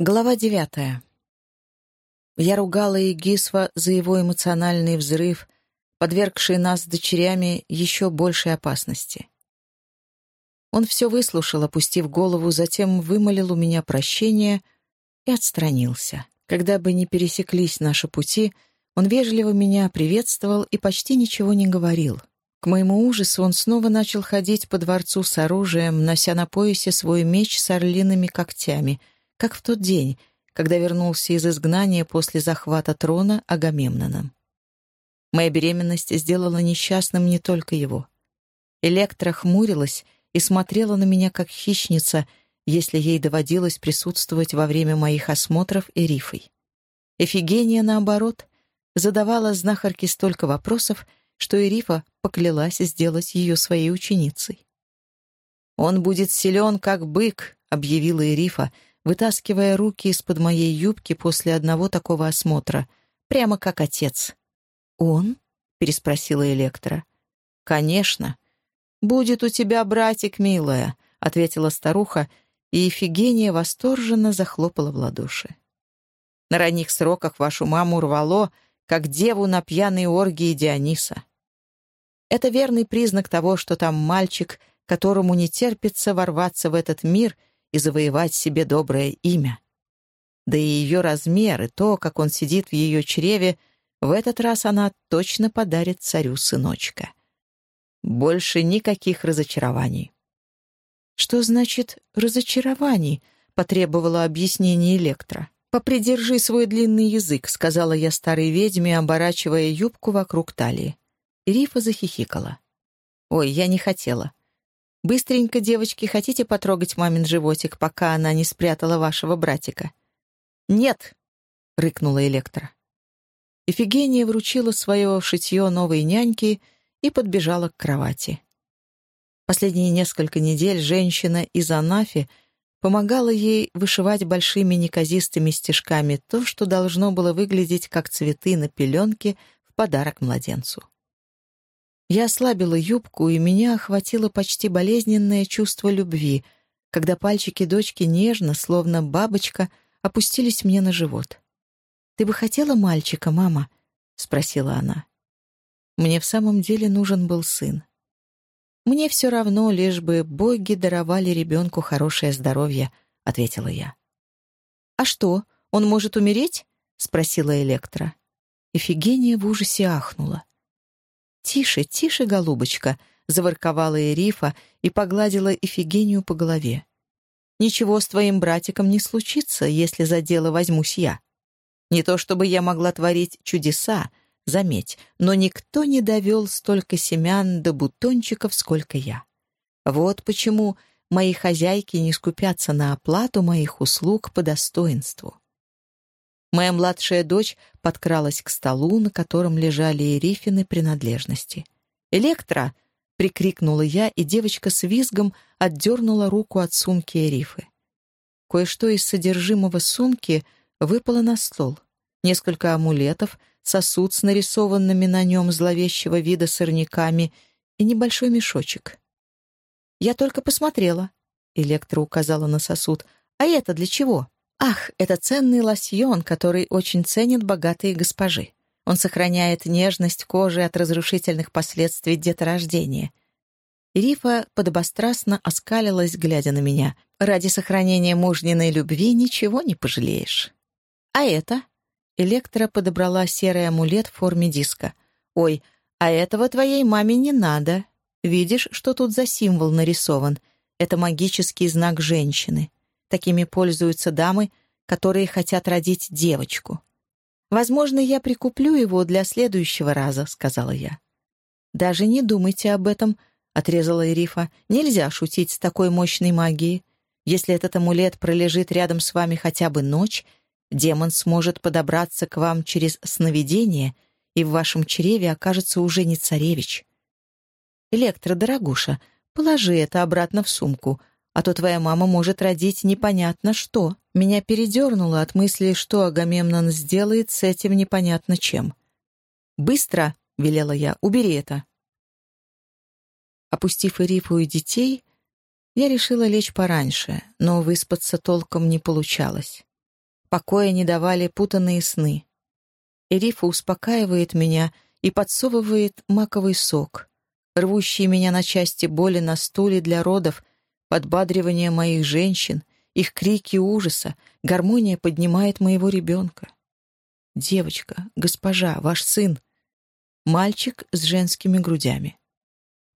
Глава девятая. Я ругала Игисва за его эмоциональный взрыв, подвергший нас с дочерями еще большей опасности. Он все выслушал, опустив голову, затем вымолил у меня прощение и отстранился. Когда бы ни пересеклись наши пути, он вежливо меня приветствовал и почти ничего не говорил. К моему ужасу он снова начал ходить по дворцу с оружием, нося на поясе свой меч с орлиными когтями — как в тот день, когда вернулся из изгнания после захвата трона Агамемноном. Моя беременность сделала несчастным не только его. Электра хмурилась и смотрела на меня как хищница, если ей доводилось присутствовать во время моих осмотров Эрифой. Эфигения, наоборот, задавала знахарке столько вопросов, что Эрифа поклялась сделать ее своей ученицей. «Он будет силен, как бык», — объявила Эрифа, вытаскивая руки из-под моей юбки после одного такого осмотра, прямо как отец. «Он?» — переспросила Электра. «Конечно. Будет у тебя братик, милая», — ответила старуха, и Ефигения восторженно захлопала в ладоши. «На ранних сроках вашу маму рвало, как деву на пьяной оргии Диониса. Это верный признак того, что там мальчик, которому не терпится ворваться в этот мир — и завоевать себе доброе имя. Да и ее размер, и то, как он сидит в ее чреве, в этот раз она точно подарит царю сыночка. Больше никаких разочарований. «Что значит «разочарований»?» — потребовала объяснение Электро. «Попридержи свой длинный язык», — сказала я старой ведьме, оборачивая юбку вокруг талии. Рифа захихикала. «Ой, я не хотела. Быстренько, девочки, хотите потрогать мамин животик, пока она не спрятала вашего братика?» «Нет!» — рыкнула Электра. Эфигения вручила свое шитье новой няньке и подбежала к кровати. Последние несколько недель женщина из Анафи помогала ей вышивать большими неказистыми стежками то, что должно было выглядеть как цветы на пеленке в подарок младенцу. Я ослабила юбку, и меня охватило почти болезненное чувство любви, когда пальчики дочки нежно, словно бабочка, опустились мне на живот. «Ты бы хотела мальчика, мама?» — спросила она. Мне в самом деле нужен был сын. «Мне все равно, лишь бы боги даровали ребенку хорошее здоровье», — ответила я. «А что, он может умереть?» — спросила Электра. Эфигения в ужасе ахнула. «Тише, тише, голубочка!» — заворковала Эрифа и погладила Эфигению по голове. «Ничего с твоим братиком не случится, если за дело возьмусь я. Не то чтобы я могла творить чудеса, заметь, но никто не довел столько семян до бутончиков, сколько я. Вот почему мои хозяйки не скупятся на оплату моих услуг по достоинству. Моя младшая дочь подкралась к столу, на котором лежали Эрифины принадлежности. «Электра!» — прикрикнула я, и девочка с визгом отдернула руку от сумки Эрифы. Кое-что из содержимого сумки выпало на стол. Несколько амулетов, сосуд с нарисованными на нем зловещего вида сорняками и небольшой мешочек. «Я только посмотрела», — Электра указала на сосуд. «А это для чего?» Ах, это ценный лосьон, который очень ценят богатые госпожи. Он сохраняет нежность кожи от разрушительных последствий деторождения. Рифа подобострастно оскалилась, глядя на меня. «Ради сохранения мужниной любви ничего не пожалеешь». «А это?» Электра подобрала серый амулет в форме диска. «Ой, а этого твоей маме не надо. Видишь, что тут за символ нарисован? Это магический знак женщины. Такими пользуются дамы, которые хотят родить девочку. «Возможно, я прикуплю его для следующего раза», — сказала я. «Даже не думайте об этом», — отрезала Ирифа. «Нельзя шутить с такой мощной магией. Если этот амулет пролежит рядом с вами хотя бы ночь, демон сможет подобраться к вам через сновидение, и в вашем чреве окажется уже не царевич. Электро, дорогуша, положи это обратно в сумку, а то твоя мама может родить непонятно что. Меня передернуло от мысли, что Агамемнон сделает с этим непонятно чем. «Быстро!» — велела я. «Убери это!» Опустив Ирифу и детей, я решила лечь пораньше, но выспаться толком не получалось. Покоя не давали путанные сны. Эрифа успокаивает меня и подсовывает маковый сок, рвущий меня на части боли на стуле для родов, подбадривание моих женщин, их крики ужаса, гармония поднимает моего ребенка. Девочка, госпожа, ваш сын. Мальчик с женскими грудями.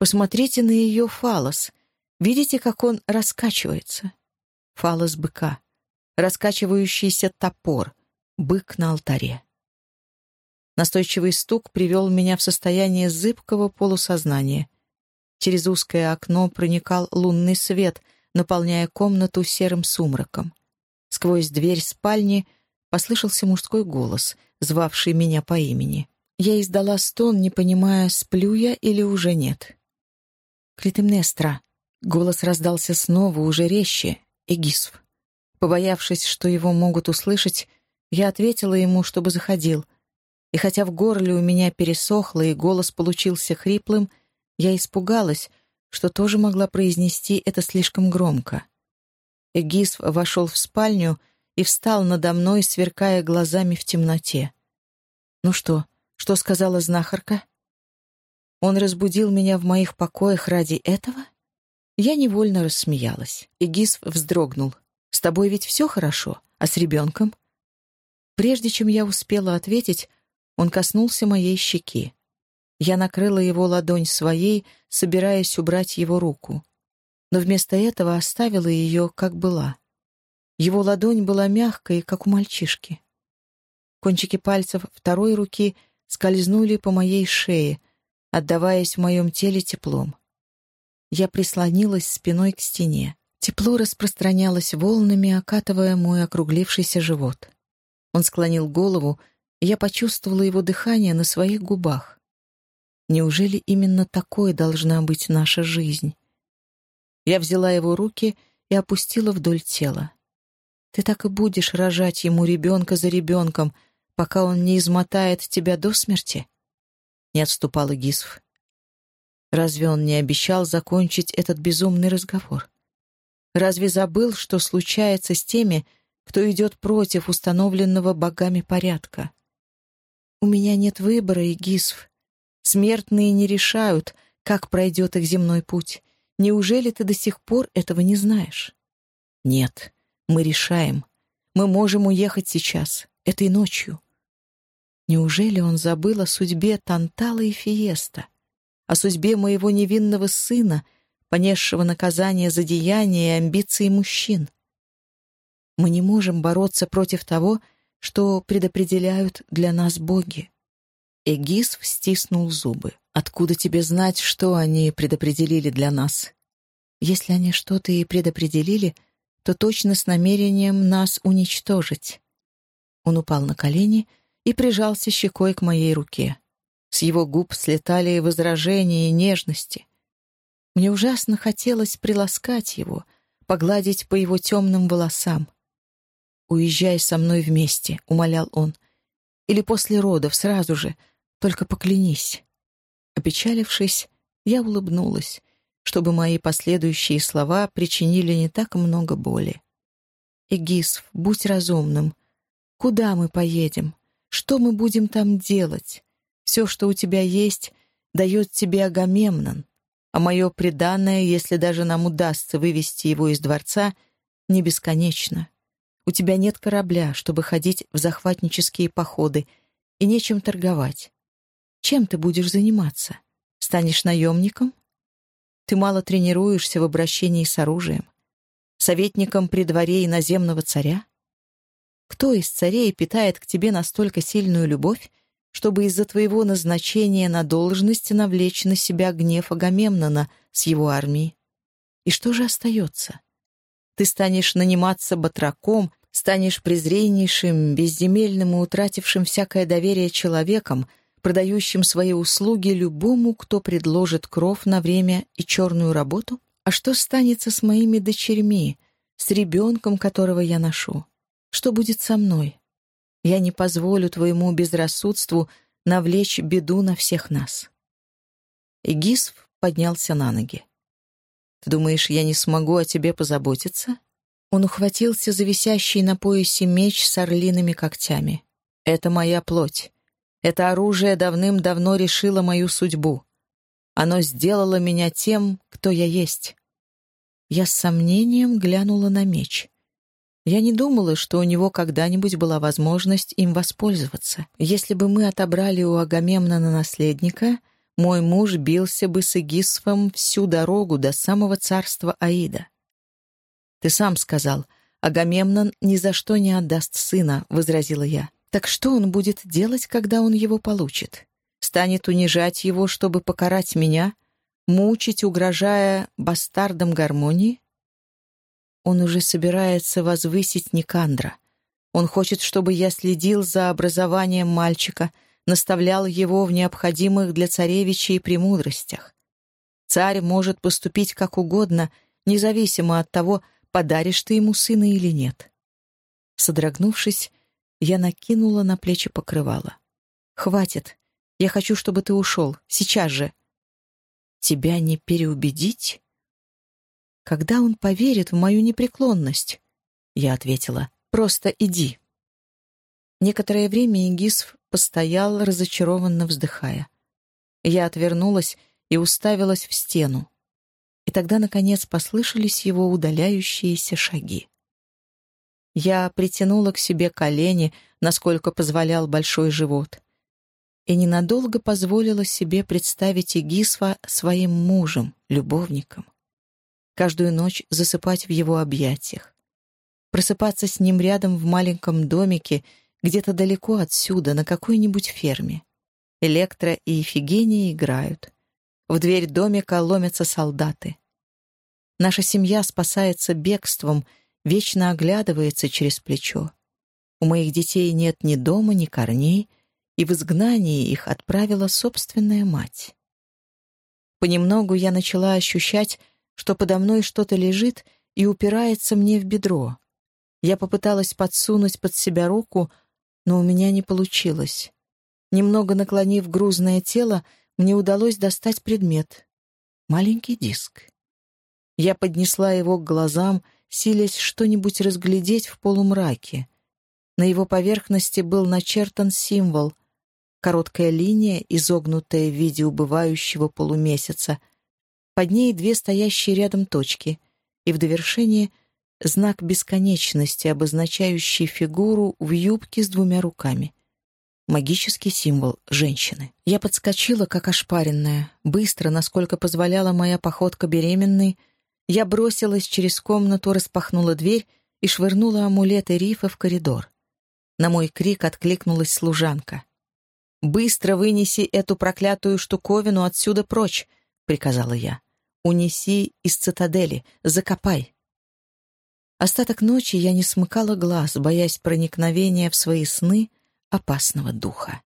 Посмотрите на ее фалос. Видите, как он раскачивается? Фалос быка раскачивающийся топор, бык на алтаре. Настойчивый стук привел меня в состояние зыбкого полусознания. Через узкое окно проникал лунный свет, наполняя комнату серым сумраком. Сквозь дверь спальни послышался мужской голос, звавший меня по имени. Я издала стон, не понимая, сплю я или уже нет. «Клитемнестра!» Голос раздался снова, уже резче. «Эгисв!» Побоявшись, что его могут услышать, я ответила ему, чтобы заходил. И хотя в горле у меня пересохло и голос получился хриплым, я испугалась, что тоже могла произнести это слишком громко. Эгисв вошел в спальню и встал надо мной, сверкая глазами в темноте. «Ну что, что сказала знахарка?» Он разбудил меня в моих покоях ради этого? Я невольно рассмеялась. Эгисв вздрогнул. С тобой ведь все хорошо, а с ребенком?» Прежде чем я успела ответить, он коснулся моей щеки. Я накрыла его ладонь своей, собираясь убрать его руку. Но вместо этого оставила ее, как была. Его ладонь была мягкой, как у мальчишки. Кончики пальцев второй руки скользнули по моей шее, отдаваясь в моем теле теплом. Я прислонилась спиной к стене. Тепло распространялось волнами, окатывая мой округлившийся живот. Он склонил голову, и я почувствовала его дыхание на своих губах. Неужели именно такой должна быть наша жизнь? Я взяла его руки и опустила вдоль тела. Ты так и будешь рожать ему ребенка за ребенком, пока он не измотает тебя до смерти? Не отступала Гисф. Разве он не обещал закончить этот безумный разговор? Разве забыл, что случается с теми, кто идет против установленного богами порядка? У меня нет выбора, Игисв. Смертные не решают, как пройдет их земной путь. Неужели ты до сих пор этого не знаешь? Нет, мы решаем. Мы можем уехать сейчас, этой ночью. Неужели он забыл о судьбе Тантала и Фиеста, о судьбе моего невинного сына, понесшего наказание за деяния и амбиции мужчин. Мы не можем бороться против того, что предопределяют для нас боги. Эгис стиснул зубы. «Откуда тебе знать, что они предопределили для нас? Если они что-то и предопределили, то точно с намерением нас уничтожить». Он упал на колени и прижался щекой к моей руке. С его губ слетали возражения и нежности. Мне ужасно хотелось приласкать его, погладить по его темным волосам. «Уезжай со мной вместе», — умолял он. «Или после родов, сразу же, только поклянись». Опечалившись, я улыбнулась, чтобы мои последующие слова причинили не так много боли. «Эгисф, будь разумным. Куда мы поедем? Что мы будем там делать? Все, что у тебя есть, дает тебе Агамемнон а мое преданное, если даже нам удастся вывести его из дворца, не бесконечно. У тебя нет корабля, чтобы ходить в захватнические походы, и нечем торговать. Чем ты будешь заниматься? Станешь наемником? Ты мало тренируешься в обращении с оружием? Советником при дворе иноземного царя? Кто из царей питает к тебе настолько сильную любовь, чтобы из-за твоего назначения на должность навлечь на себя гнев Агамемнона с его армией. И что же остается? Ты станешь наниматься батраком, станешь презреннейшим, безземельным и утратившим всякое доверие человеком, продающим свои услуги любому, кто предложит кров на время и черную работу? А что станется с моими дочерьми, с ребенком, которого я ношу? Что будет со мной? Я не позволю твоему безрассудству навлечь беду на всех нас». Эгисф поднялся на ноги. «Ты думаешь, я не смогу о тебе позаботиться?» Он ухватился за висящий на поясе меч с орлиными когтями. «Это моя плоть. Это оружие давным-давно решило мою судьбу. Оно сделало меня тем, кто я есть». Я с сомнением глянула на меч. Я не думала, что у него когда-нибудь была возможность им воспользоваться. Если бы мы отобрали у Агамемнона наследника, мой муж бился бы с Игисфом всю дорогу до самого царства Аида. «Ты сам сказал, Агамемнон ни за что не отдаст сына», — возразила я. «Так что он будет делать, когда он его получит? Станет унижать его, чтобы покарать меня? Мучить, угрожая бастардам гармонии?» Он уже собирается возвысить Никандра. Он хочет, чтобы я следил за образованием мальчика, наставлял его в необходимых для царевичей премудростях. Царь может поступить как угодно, независимо от того, подаришь ты ему сына или нет. Содрогнувшись, я накинула на плечи покрывало. «Хватит. Я хочу, чтобы ты ушел. Сейчас же». «Тебя не переубедить?» «Когда он поверит в мою непреклонность?» Я ответила. «Просто иди». Некоторое время Игисф постоял, разочарованно вздыхая. Я отвернулась и уставилась в стену и тогда, наконец, послышались его удаляющиеся шаги. Я притянула к себе колени, насколько позволял большой живот, и ненадолго позволила себе представить Игисфа своим мужем, любовником. Каждую ночь засыпать в его объятиях. Просыпаться с ним рядом в маленьком домике, где-то далеко отсюда, на какой-нибудь ферме. Электро и Ифигения играют. В дверь домика ломятся солдаты. Наша семья спасается бегством, вечно оглядывается через плечо. У моих детей нет ни дома, ни корней, и в изгнании их отправила собственная мать. Понемногу я начала ощущать, что подо мной что-то лежит и упирается мне в бедро. Я попыталась подсунуть под себя руку, но у меня не получилось. Немного наклонив грузное тело, мне удалось достать предмет. Маленький диск. Я поднесла его к глазам, силясь что-нибудь разглядеть в полумраке. На его поверхности был начертан символ — короткая линия, изогнутая в виде убывающего полумесяца. Под ней две стоящие рядом точки, и в довершение — знак бесконечности, обозначающий фигуру в юбке с двумя руками — магический символ женщины. Я подскочила, как ошпаренная, быстро, насколько позволяла моя походка беременной. Я бросилась через комнату, распахнула дверь и швырнула амулеты рифа в коридор. На мой крик откликнулась служанка. «Быстро вынеси эту проклятую штуковину отсюда прочь!» — приказала я. «Унеси из цитадели, закопай!» Остаток ночи я не смыкала глаз, боясь проникновения в свои сны — опасного духа.